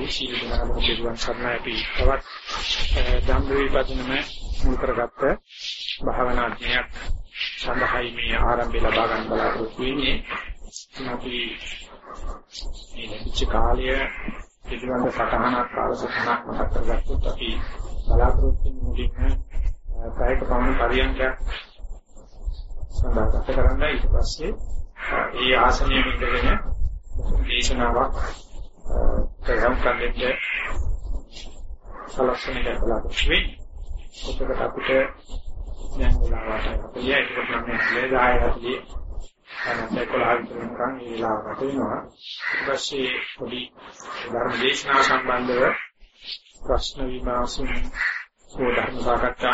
අවසරයි සීල දනාම පිළිවන් සරණයි. අපි තවත් ධම්මවිපදිනම මුල් කරගත්ත භාවනා ඥානයක් සඳහායි මේ ආරම්භය ලබා ගන්න බලාපොරොත්තු වෙන්නේ. අපි මේ ලැබිච්ච කාලය පිළිබඳ සටහනක් කාල සටහනක් මතක් කරගත්තොත් අපි බලාපොරොත්තු වෙන මුලින්ම කායික පමණ පරියන්කයක් සඳහා ගත කරන්න. ඊට පස්සේ ඒ ආසනයේ ඉඳගෙන දේශනාවක් කරම් කන්දෙත් සලස්වන්නේ බලාපොරොත්තු වෙන්නේ. ඔතකට අපිට දැන් වෙලාවට අපිය ඒකට නම් ලේදාය ඇති අනන්ත කොළහල් කරනකම් ඒ වෙලාවට වෙනවා. ඊට පස්සේ පොඩි ධර්ම දේශනාව සම්බන්ධව ප්‍රශ්න විමර්ශන සෝදාන සාකච්ඡා